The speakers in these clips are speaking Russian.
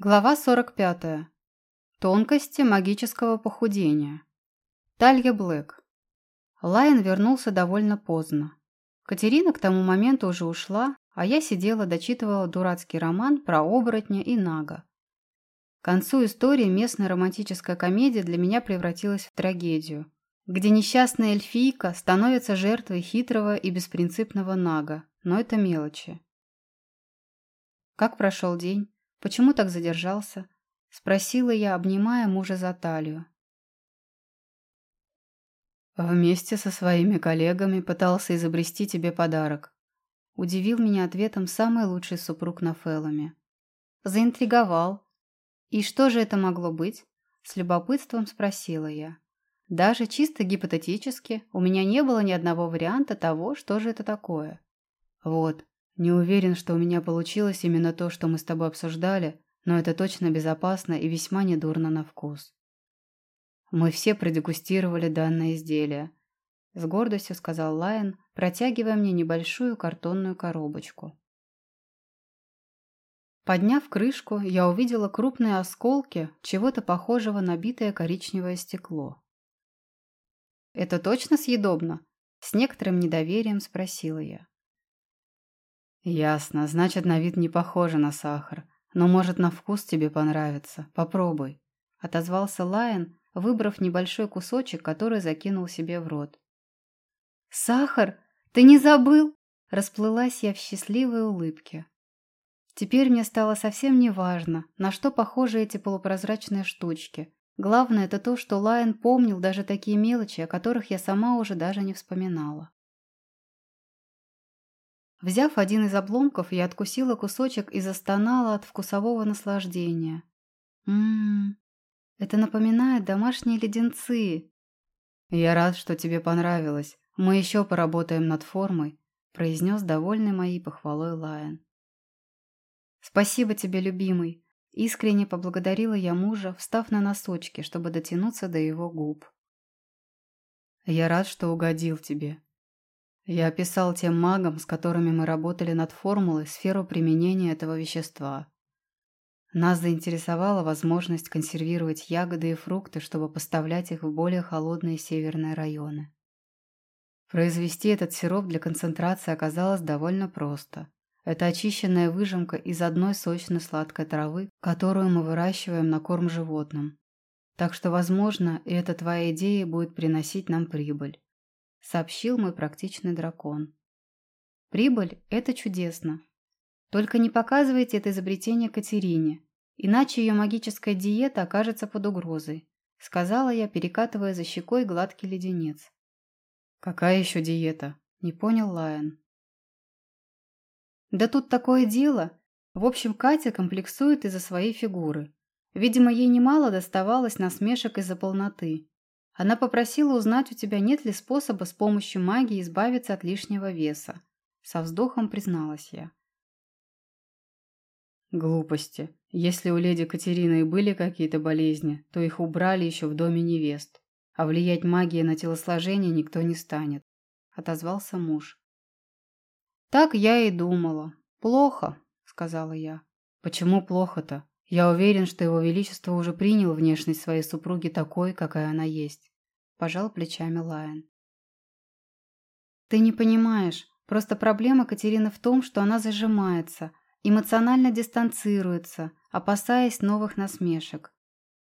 Глава 45. Тонкости магического похудения. Талья Блэк. Лайон вернулся довольно поздно. Катерина к тому моменту уже ушла, а я сидела, дочитывала дурацкий роман про оборотня и нага. К концу истории местная романтическая комедия для меня превратилась в трагедию, где несчастная эльфийка становится жертвой хитрого и беспринципного нага, но это мелочи. Как прошел день? Почему так задержался? Спросила я, обнимая мужа за талию. Вместе со своими коллегами пытался изобрести тебе подарок. Удивил меня ответом самый лучший супруг на Феллами. Заинтриговал. И что же это могло быть? С любопытством спросила я. Даже чисто гипотетически у меня не было ни одного варианта того, что же это такое. Вот, не уверен, что у меня получилось именно то, что мы с тобой обсуждали, но это точно безопасно и весьма недурно на вкус. Мы все продегустировали данное изделие. С гордостью сказал Лайон, протягивая мне небольшую картонную коробочку. Подняв крышку, я увидела крупные осколки чего-то похожего на битое коричневое стекло. «Это точно съедобно?» С некоторым недоверием спросила я. «Ясно. Значит, на вид не похоже на сахар. Но, может, на вкус тебе понравится. Попробуй», — отозвался Лайон, выбрав небольшой кусочек, который закинул себе в рот. «Сахар? Ты не забыл?» Расплылась я в счастливой улыбке. Теперь мне стало совсем не важно, на что похожи эти полупрозрачные штучки. Главное это то, что Лайон помнил даже такие мелочи, о которых я сама уже даже не вспоминала. Взяв один из обломков, я откусила кусочек и застонала от вкусового наслаждения. Ммм, это напоминает домашние леденцы. Я рад, что тебе понравилось. Мы еще поработаем над формой, произнес довольный моей похвалой Лайон. Спасибо тебе, любимый. Искренне поблагодарила я мужа, встав на носочки, чтобы дотянуться до его губ. Я рад, что угодил тебе. Я описал тем магам, с которыми мы работали над формулой, сферу применения этого вещества. Нас заинтересовала возможность консервировать ягоды и фрукты, чтобы поставлять их в более холодные северные районы. Произвести этот сироп для концентрации оказалось довольно просто. Это очищенная выжимка из одной сочной сладкой травы, которую мы выращиваем на корм животным. Так что, возможно, и эта твоя идея будет приносить нам прибыль сообщил мой практичный дракон. Прибыль – это чудесно. Только не показывайте это изобретение Катерине, иначе ее магическая диета окажется под угрозой, сказала я, перекатывая за щекой гладкий леденец. Какая еще диета? Не понял Лайон. Да тут такое дело. В общем, Катя комплексует из-за своей фигуры. Видимо, ей немало доставалось насмешек из-за полноты. Она попросила узнать у тебя, нет ли способа с помощью магии избавиться от лишнего веса. Со вздохом призналась я. Глупости. Если у леди Катерины и были какие-то болезни, то их убрали еще в доме невест. А влиять магией на телосложение никто не станет. Отозвался муж. Так я и думала. Плохо, сказала я. Почему плохо-то? Я уверен, что его величество уже принял внешность своей супруги такой, какая она есть. Пожал плечами Лайон. Ты не понимаешь. Просто проблема Катерины в том, что она зажимается, эмоционально дистанцируется, опасаясь новых насмешек.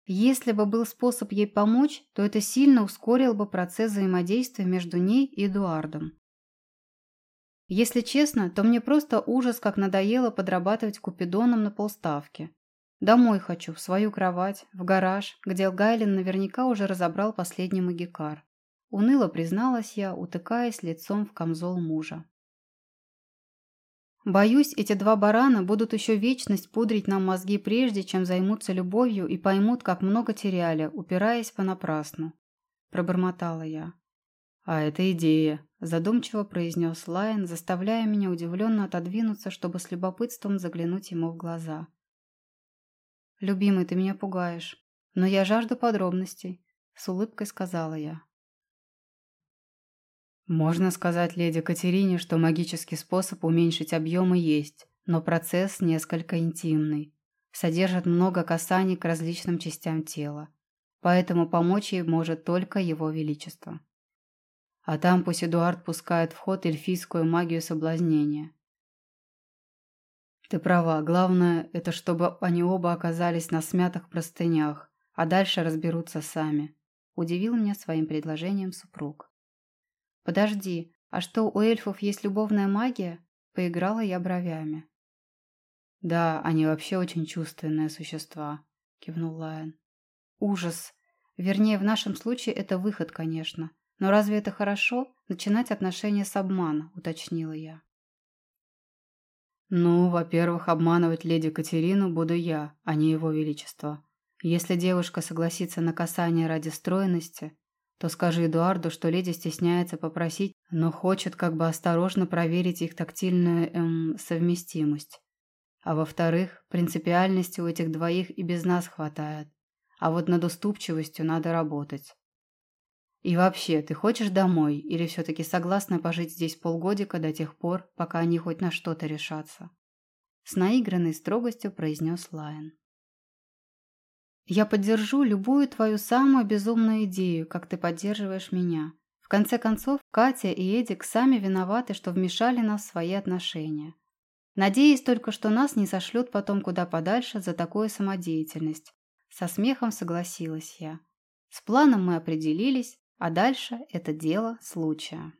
Если бы был способ ей помочь, то это сильно ускорил бы процесс взаимодействия между ней и Эдуардом. Если честно, то мне просто ужас, как надоело подрабатывать купидоном на полставки. Домой хочу, в свою кровать, в гараж, где Гайлин наверняка уже разобрал последний магикар. Уныло призналась я, утыкаясь лицом в камзол мужа. Боюсь, эти два барана будут еще вечность пудрить нам мозги прежде, чем займутся любовью и поймут, как много теряли, упираясь понапрасну. Пробормотала я. «А это идея», – задумчиво произнес Лайон, заставляя меня удивленно отодвинуться, чтобы с любопытством заглянуть ему в глаза. «Любимый, ты меня пугаешь. Но я жажду подробностей», — с улыбкой сказала я. Можно сказать леди Катерине, что магический способ уменьшить объемы есть, но процесс несколько интимный. содержит много касаний к различным частям тела, поэтому помочь ей может только его величество. А там пусть Эдуард пускает в ход эльфийскую магию соблазнения. Ты права, главное, это чтобы они оба оказались на смятых простынях, а дальше разберутся сами. Удивил меня своим предложением супруг. Подожди, а что, у эльфов есть любовная магия? Поиграла я бровями. Да, они вообще очень чувственные существа, кивнул Лайон. Ужас. Вернее, в нашем случае это выход, конечно. Но разве это хорошо? Начинать отношения с обмана, уточнила я. Ну, во-первых, обманывать леди Катерину буду я, а не его величество. Если девушка согласится на касание ради стройности, то скажи Эдуарду, что леди стесняется попросить, но хочет как бы осторожно проверить их тактильную эм, совместимость. А во-вторых, принципиальности у этих двоих и без нас хватает. А вот над уступчивостью надо работать. И вообще, ты хочешь домой или все-таки согласна пожить здесь полгодика до тех пор, пока они хоть на что-то решатся?» С наигранной строгостью произнес Лайон. «Я поддержу любую твою самую безумную идею, как ты поддерживаешь меня. В конце концов, Катя и Эдик сами виноваты, что вмешали нас в свои отношения. Надеюсь только, что нас не сошлют потом куда подальше за такую самодеятельность». Со смехом согласилась я. С планом мы определились, а дальше это дело случая.